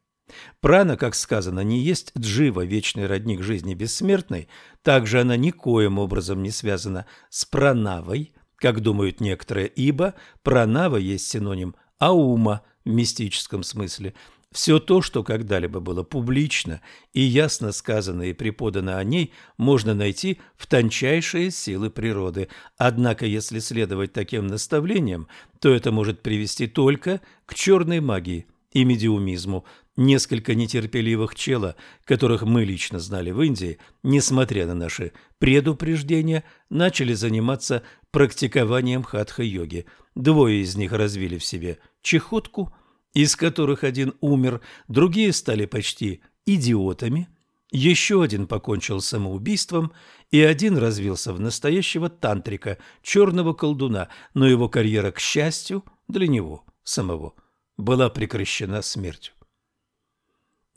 Прана, как сказано, не есть джива, вечный родник жизни бессмертной, также она никоим образом не связана с пранавой, как думают некоторые, ибо пранава есть синоним аума – в мистическом смысле. Все то, что когда-либо было публично и ясно сказано и преподано о ней, можно найти в тончайшие силы природы. Однако, если следовать таким наставлениям, то это может привести только к черной магии и медиумизму. Несколько нетерпеливых чела, которых мы лично знали в Индии, несмотря на наши предупреждения, начали заниматься практикованием хатха-йоги. Двое из них развили в себе чехотку, из которых один умер, другие стали почти идиотами, еще один покончил самоубийством, и один развился в настоящего тантрика, черного колдуна, но его карьера, к счастью, для него самого, была прекращена смертью.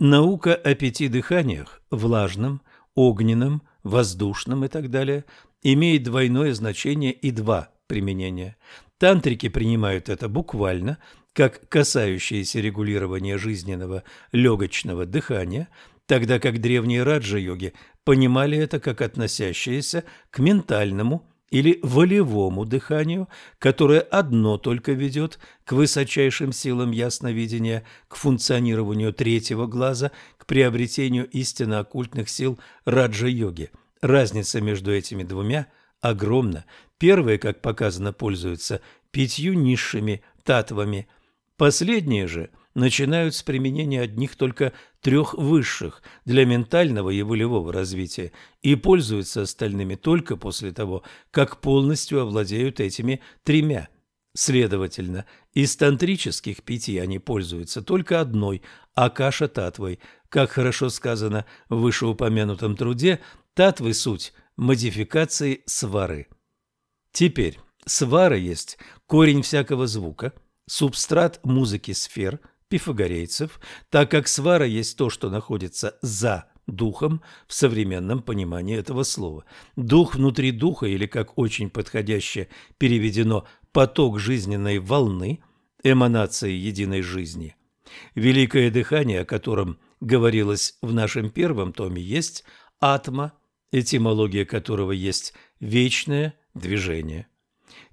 Наука о пяти дыханиях – влажном, огненном, воздушном и так далее – имеет двойное значение и два применения. Тантрики принимают это буквально, как касающееся регулирования жизненного легочного дыхания, тогда как древние раджа-йоги понимали это как относящееся к ментальному или волевому дыханию, которое одно только ведет к высочайшим силам ясновидения, к функционированию третьего глаза, к приобретению истинно оккультных сил раджа-йоги. Разница между этими двумя огромна. Первые, как показано, пользуются пятью низшими татвами. Последние же начинают с применения одних только трех высших для ментального и волевого развития и пользуются остальными только после того, как полностью овладеют этими тремя. Следовательно, из тантрических пяти они пользуются только одной – Акаша-татвой. Как хорошо сказано в вышеупомянутом труде, татвы – суть модификации свары. Теперь свара есть корень всякого звука, субстрат музыки сфер, пифагорейцев, так как свара есть то, что находится за духом в современном понимании этого слова. Дух внутри духа, или как очень подходяще переведено «поток жизненной волны», эманации единой жизни. Великое дыхание, о котором говорилось в нашем первом томе, есть атма, этимология которого есть вечное движение.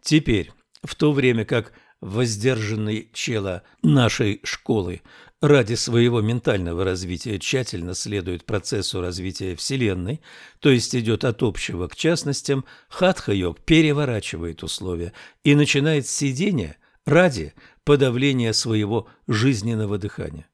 Теперь, в то время как воздержанный чела нашей школы ради своего ментального развития тщательно следует процессу развития Вселенной, то есть идет от общего к частностям, хатха-йог переворачивает условия и начинает с сидения ради подавления своего жизненного дыхания.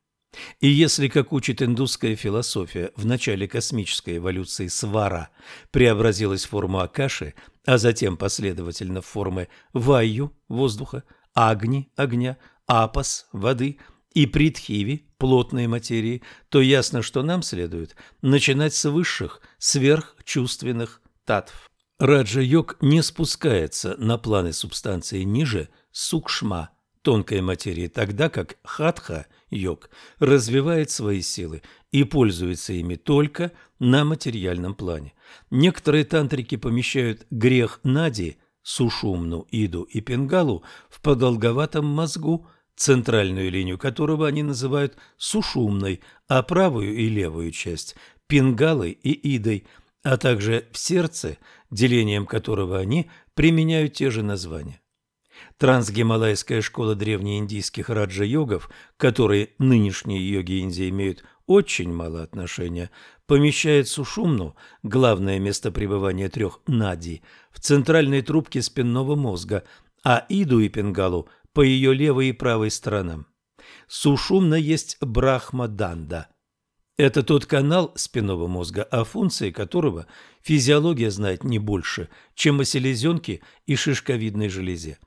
И если, как учит индусская философия, в начале космической эволюции свара преобразилась в форму акаши, а затем последовательно в формы вайю – воздуха, агни – огня, апас – воды и притхиви – плотной материи, то ясно, что нам следует начинать с высших, сверхчувственных татв. Раджа-йог не спускается на планы субстанции ниже сукшма, тонкой материи, тогда как хатха-йог развивает свои силы и пользуется ими только на материальном плане. Некоторые тантрики помещают грех нади, сушумну, иду и пингалу в продолговатом мозгу, центральную линию которого они называют сушумной, а правую и левую часть – пингалой и идой, а также в сердце – делением которого они применяют те же названия. Трансгималайская школа древнеиндийских раджа-йогов, которые нынешние йоги Индии имеют очень мало отношения, помещает Сушумну, главное место пребывания трех нади, в центральной трубке спинного мозга, а Иду и Пенгалу по ее левой и правой сторонам. Сушумна есть Брахма-данда – это тот канал спинного мозга, о функции которого физиология знает не больше, чем о селезенке и шишковидной железе.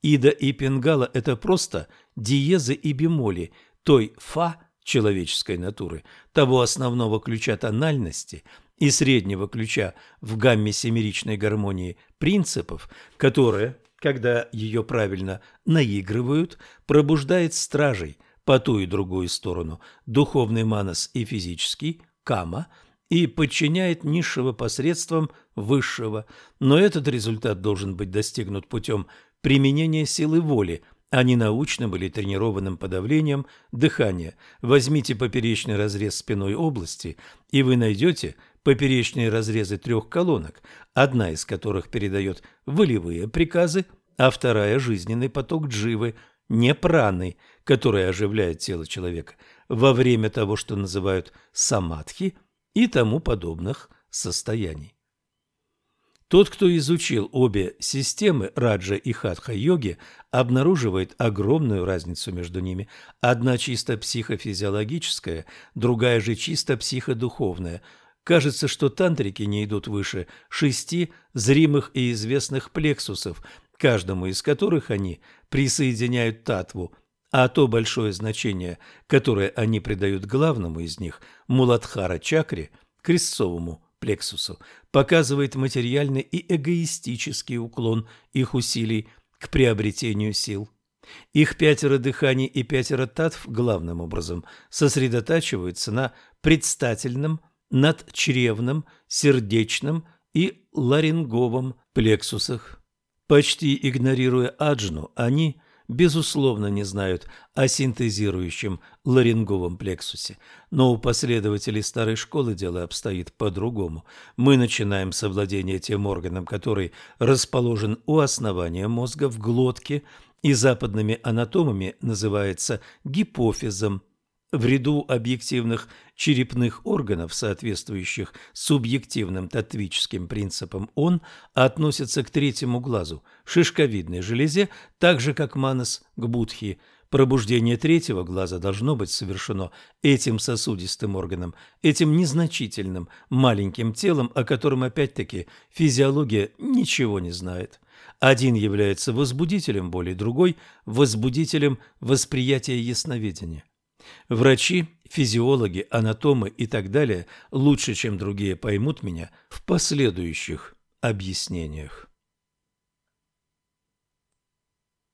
Ида и пингала – это просто диезы и бемоли той фа человеческой натуры, того основного ключа тональности и среднего ключа в гамме семеричной гармонии принципов, которая, когда ее правильно наигрывают, пробуждает стражей – по ту и другую сторону, духовный манас и физический, кама, и подчиняет низшего посредством высшего, но этот результат должен быть достигнут путем применения силы воли, не научным или тренированным подавлением дыхания. Возьмите поперечный разрез спиной области, и вы найдете поперечные разрезы трех колонок, одна из которых передает волевые приказы, а вторая – жизненный поток дживы, не праны, которая оживляет тело человека во время того, что называют самадхи и тому подобных состояний. Тот, кто изучил обе системы раджа и хатха-йоги, обнаруживает огромную разницу между ними. Одна чисто психофизиологическая, другая же чисто психодуховная. Кажется, что тантрики не идут выше шести зримых и известных плексусов, каждому из которых они присоединяют татву, а то большое значение, которое они придают главному из них, Муладхара чакре, крестцовому плексусу, показывает материальный и эгоистический уклон их усилий к приобретению сил. Их пятеро дыханий и пятеро татв главным образом сосредотачиваются на предстательном, надчревном, сердечном и ларинговом плексусах. Почти игнорируя аджну, они – безусловно, не знают о синтезирующем ларинговом плексусе. Но у последователей старой школы дело обстоит по-другому. Мы начинаем с овладения тем органом, который расположен у основания мозга в глотке и западными анатомами называется гипофизом в ряду объективных черепных органов, соответствующих субъективным татвическим принципам, он относится к третьему глазу, шишковидной железе, так же, как манас к будхи. Пробуждение третьего глаза должно быть совершено этим сосудистым органом, этим незначительным маленьким телом, о котором опять-таки физиология ничего не знает. Один является возбудителем боли, другой – возбудителем восприятия ясновидения. Врачи, физиологи, анатомы и так далее лучше, чем другие, поймут меня в последующих объяснениях.